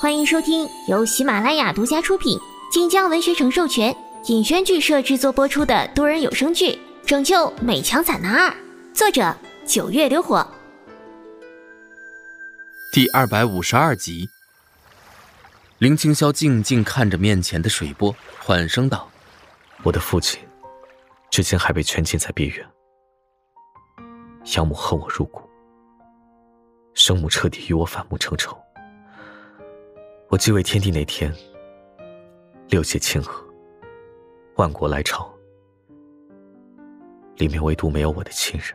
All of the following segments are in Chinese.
欢迎收听由喜马拉雅独家出品、晋江文学城授权、尹轩剧社制作播出的多人有声剧《拯救美强惨男二》，作者九月流火。第二百五十二集，林青霄静静看着面前的水波，缓声道：“我的父亲，至今还被圈禁在边缘，养母恨我入骨，生母彻底与我反目成仇。”我继位天帝那天，六界清河，万国来朝，里面唯独没有我的亲人。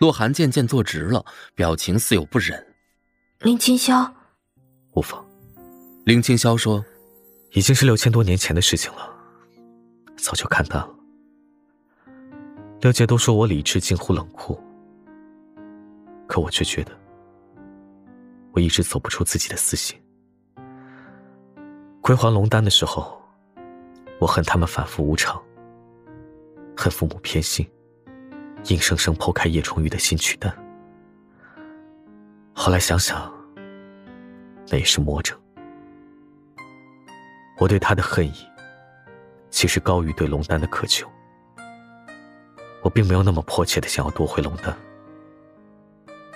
洛寒渐渐坐直了，表情似有不忍。林清霄，无妨。林清霄说：“已经是六千多年前的事情了，早就看淡了。六界都说我理智近乎冷酷，可我却觉得，我一直走不出自己的私心。”归还龙丹的时候，我恨他们反复无常，恨父母偏心，硬生生剖开叶重玉的心取蛋。后来想想，那也是魔怔。我对他的恨意，其实高于对龙丹的渴求。我并没有那么迫切的想要夺回龙丹，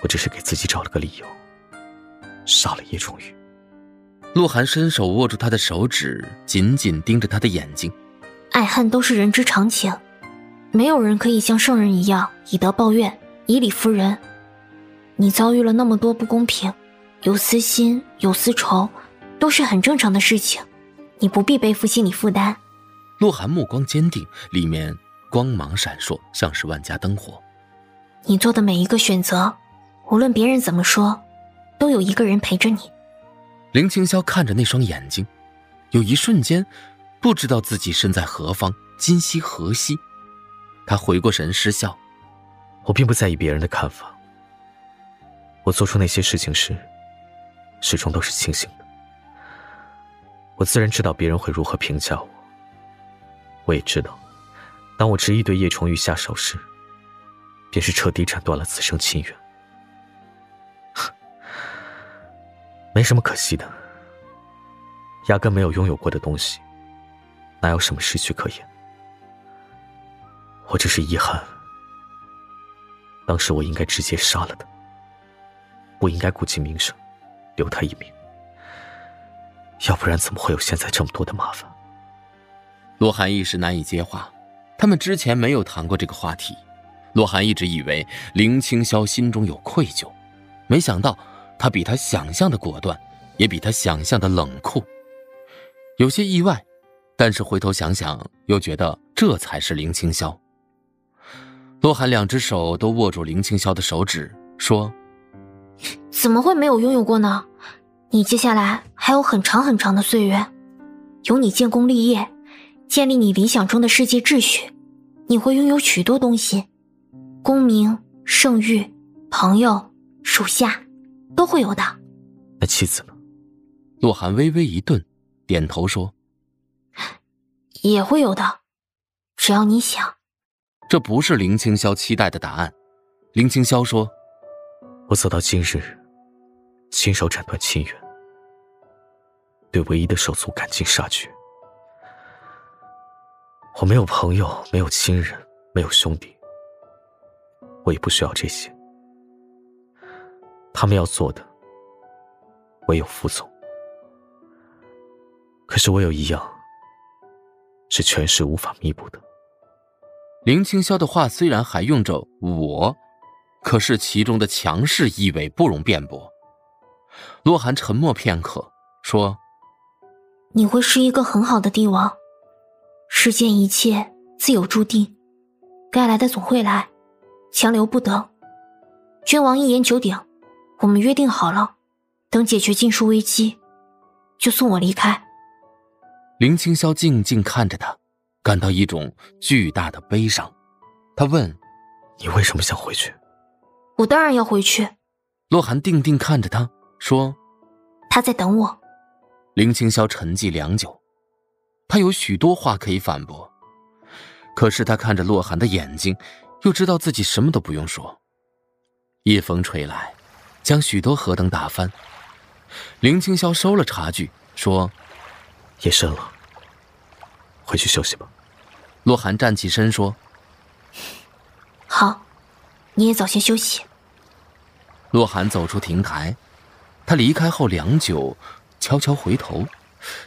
我只是给自己找了个理由，杀了叶重玉。洛寒伸手握住他的手指，紧紧盯着他的眼睛。爱恨都是人之常情，没有人可以像圣人一样以德报怨，以理服人。你遭遇了那么多不公平，有私心，有私仇，都是很正常的事情，你不必背负心理负担。鹿晗目光坚定，里面光芒闪烁，像是万家灯火。你做的每一个选择，无论别人怎么说，都有一个人陪着你。林青霄看着那双眼睛，有一瞬间，不知道自己身在何方，今夕何夕。他回过神，失笑：“我并不在意别人的看法。我做出那些事情时，始终都是清醒的。我自然知道别人会如何评价我。我也知道，当我执意对叶重玉下手时，便是彻底斩断了此生亲缘。”没什么可惜的，压根没有拥有过的东西，哪有什么失去可言？我只是遗憾，当时我应该直接杀了他，不应该顾及名声，留他一命。要不然怎么会有现在这么多的麻烦？洛寒一时难以接话，他们之前没有谈过这个话题。洛寒一直以为林青霄心中有愧疚，没想到。他比他想象的果断，也比他想象的冷酷，有些意外，但是回头想想，又觉得这才是林青霄。洛寒两只手都握住林青霄的手指，说：“怎么会没有拥有过呢？你接下来还有很长很长的岁月，有你建功立业，建立你理想中的世界秩序，你会拥有许多东西，功名、盛誉、朋友、属下。”都会有的，那妻子呢？洛寒微微一顿，点头说：“也会有的，只要你想。”这不是林青霄期待的答案。林青霄说：“我走到今日，亲手斩断亲缘，对唯一的手足赶尽杀绝。我没有朋友，没有亲人，没有兄弟，我也不需要这些。”他们要做的，唯有服从。可是我有一样，是权势无法弥补的。林青霄的话虽然还用着“我”，可是其中的强势意味不容辩驳。洛寒沉默片刻，说：“你会是一个很好的帝王。世间一切自有注定，该来的总会来，强留不得。君王一言九鼎。”我们约定好了，等解决禁书危机，就送我离开。林青霄静静看着他，感到一种巨大的悲伤。他问：“你为什么想回去？”我当然要回去。洛寒定定看着他说：“他在等我。”林青霄沉寂良久，他有许多话可以反驳，可是他看着洛寒的眼睛，又知道自己什么都不用说。夜风吹来。将许多河灯打翻，林青霄收了茶具，说：“夜深了，回去休息吧。”洛寒站起身说：“好，你也早些休息。”洛寒走出亭台，他离开后良久，悄悄回头，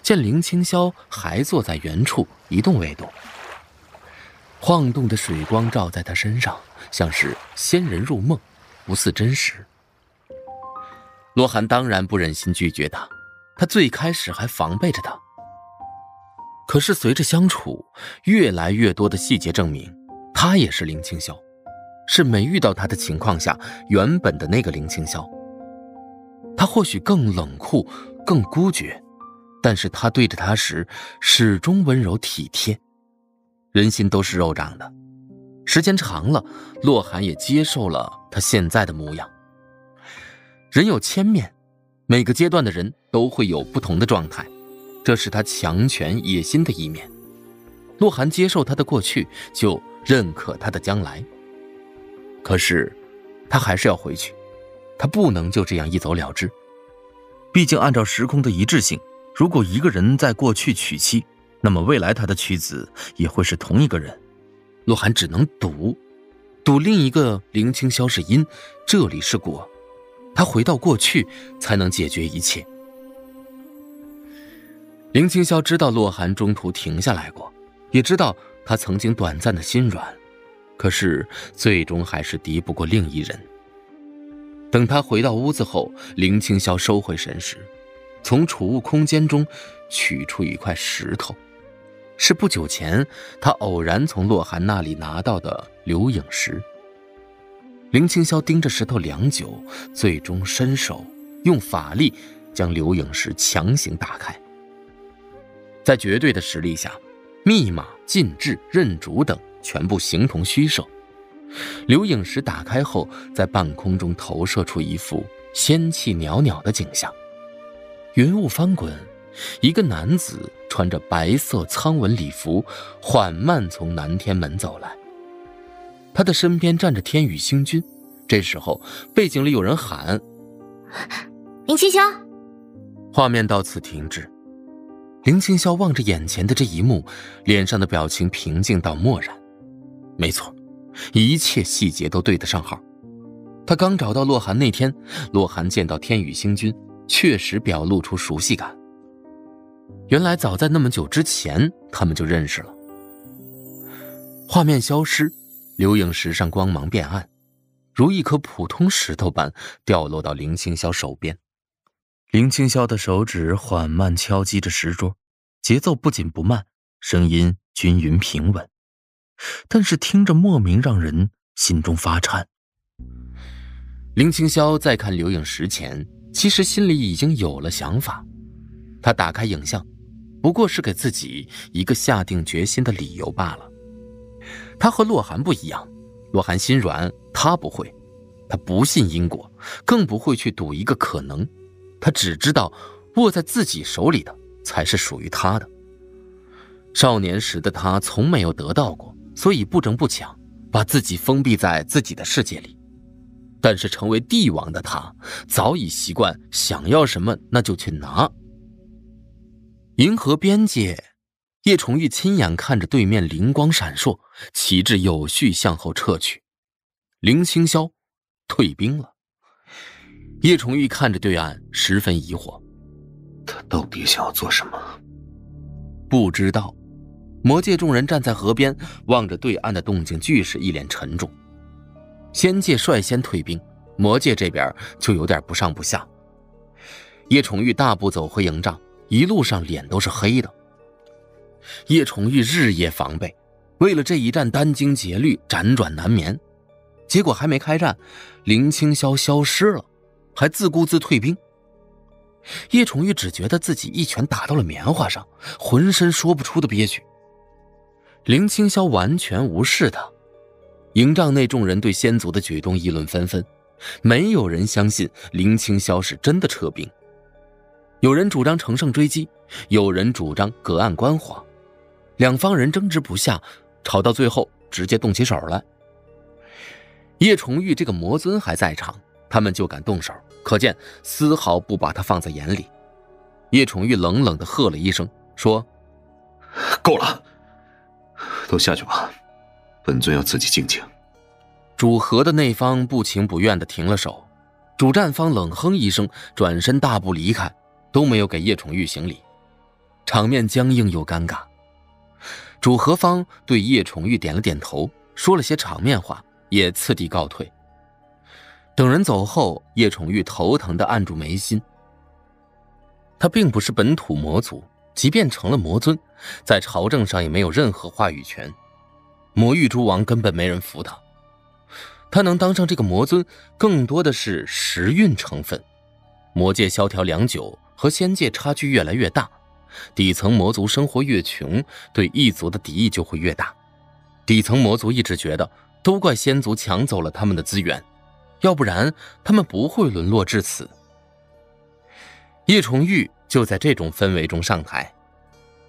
见林青霄还坐在原处一动未动。晃动的水光照在他身上，像是仙人入梦，不似真实。洛寒当然不忍心拒绝他，他最开始还防备着他。可是随着相处，越来越多的细节证明，他也是林青霄，是没遇到他的情况下原本的那个林青霄。他或许更冷酷，更孤绝，但是他对着他时始终温柔体贴。人心都是肉长的，时间长了，洛寒也接受了他现在的模样。人有千面，每个阶段的人都会有不同的状态，这是他强权野心的一面。洛寒接受他的过去，就认可他的将来。可是，他还是要回去，他不能就这样一走了之。毕竟，按照时空的一致性，如果一个人在过去娶妻，那么未来他的妻子也会是同一个人，洛寒只能赌，赌另一个林清霄是因，这里是果，他回到过去才能解决一切。林青霄知道洛寒中途停下来过，也知道他曾经短暂的心软，可是最终还是敌不过另一人。等他回到屋子后，林青霄收回神识，从储物空间中取出一块石头。是不久前他偶然从洛寒那里拿到的留影石。林青霄盯着石头良久，最终伸手用法力将留影石强行打开。在绝对的实力下，密码、禁制、认主等全部形同虚设。留影石打开后，在半空中投射出一幅仙气袅袅的景象，云雾翻滚。一个男子穿着白色苍纹礼服，缓慢从南天门走来。他的身边站着天宇星君。这时候，背景里有人喊：“林青霄！”画面到此停止。林青霄望着眼前的这一幕，脸上的表情平静到漠然。没错，一切细节都对得上号。他刚找到洛寒那天，洛寒见到天宇星君，确实表露出熟悉感。原来早在那么久之前，他们就认识了。画面消失，留影石上光芒变暗，如一颗普通石头般掉落到林青霄手边。林青霄的手指缓慢敲击着石桌，节奏不紧不慢，声音均匀平稳，但是听着莫名让人心中发颤。林青霄在看留影石前，其实心里已经有了想法，他打开影像。不过是给自己一个下定决心的理由罢了。他和洛寒不一样，洛寒心软，他不会，他不信因果，更不会去赌一个可能。他只知道，握在自己手里的才是属于他的。少年时的他从没有得到过，所以不争不抢，把自己封闭在自己的世界里。但是成为帝王的他，早已习惯想要什么那就去拿。银河边界，叶崇玉亲眼看着对面灵光闪烁，旗帜有序向后撤去。林青霄退兵了。叶崇玉看着对岸，十分疑惑：他到底想要做什么？不知道。魔界众人站在河边，望着对岸的动静，俱是一脸沉重。仙界率先退兵，魔界这边就有点不上不下。叶崇玉大步走回营帐。一路上脸都是黑的。叶崇玉日夜防备，为了这一战殚精竭虑，辗转难眠。结果还没开战，林青霄消失了，还自顾自退兵。叶崇玉只觉得自己一拳打到了棉花上，浑身说不出的憋屈。林青霄完全无视他。营帐内众人对先族的举动议论纷纷，没有人相信林青霄是真的撤兵。有人主张乘胜追击，有人主张隔岸观火，两方人争执不下，吵到最后直接动起手来。叶崇玉这个魔尊还在场，他们就敢动手，可见丝毫不把他放在眼里。叶崇玉冷冷的喝了一声，说：“够了，都下去吧，本尊要自己静静。”主和的那方不情不愿的停了手，主战方冷哼一声，转身大步离开，都没有给叶崇玉行礼，场面僵硬又尴尬。主和方对叶宠玉点了点头，说了些场面话，也次第告退。等人走后，叶宠玉头疼的按住眉心。他并不是本土魔族，即便成了魔尊，在朝政上也没有任何话语权。魔域诸王根本没人服他。他能当上这个魔尊，更多的是时运成分。魔界萧条良久，和仙界差距越来越大，底层魔族生活越穷，对异族的敌意就会越大。底层魔族一直觉得，都怪仙族抢走了他们的资源。要不然，他们不会沦落至此。叶崇玉就在这种氛围中上台，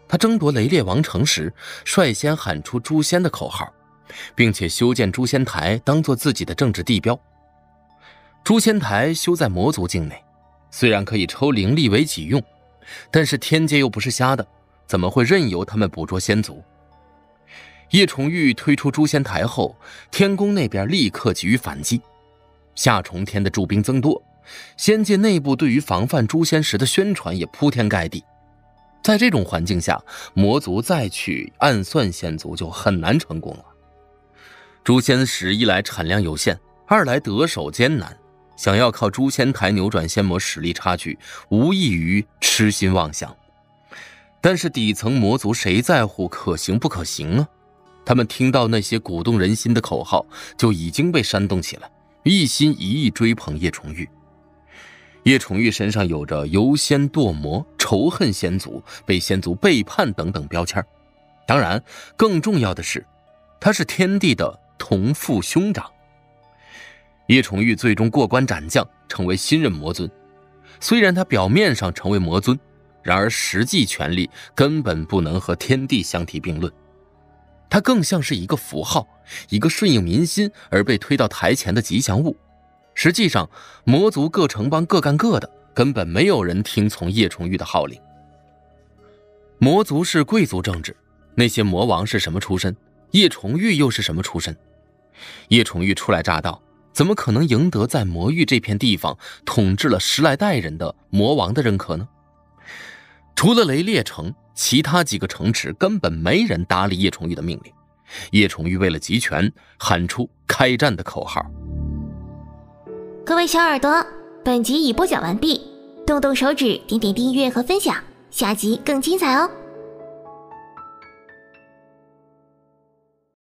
他争夺雷烈王城时，率先喊出“诛仙”的口号，并且修建诛仙台，当做自己的政治地标。诛仙台修在魔族境内，虽然可以抽灵力为己用，但是天界又不是瞎的，怎么会任由他们捕捉仙族？叶崇玉推出诛仙台后，天宫那边立刻给予反击。夏重天的驻兵增多，仙界内部对于防范诛仙石的宣传也铺天盖地。在这种环境下，魔族再去暗算仙族就很难成功了。诛仙石一来产量有限，二来得手艰难，想要靠诛仙台扭转仙魔实力差距，无异于痴心妄想。但是底层魔族谁在乎可行不可行啊？他们听到那些鼓动人心的口号，就已经被煽动起来。一心一意追捧叶崇玉，叶崇玉身上有着游仙堕魔、仇恨仙族、被仙族背叛等等标签当然，更重要的是，他是天帝的同父兄长。叶崇玉最终过关斩将，成为新任魔尊。虽然他表面上成为魔尊，然而实际权力根本不能和天帝相提并论。他更像是一个符号，一个顺应民心而被推到台前的吉祥物。实际上，魔族各城邦各干各的，根本没有人听从叶崇玉的号令。魔族是贵族政治，那些魔王是什么出身？叶崇玉又是什么出身？叶崇玉初来乍到，怎么可能赢得在魔域这片地方统治了十来代人的魔王的认可呢？除了雷烈城。其他几个城池根本没人搭理叶崇玉的命令，叶崇玉为了集权，喊出开战的口号。各位小耳朵，本集已播讲完毕，动动手指，点点订阅和分享，下集更精彩哦！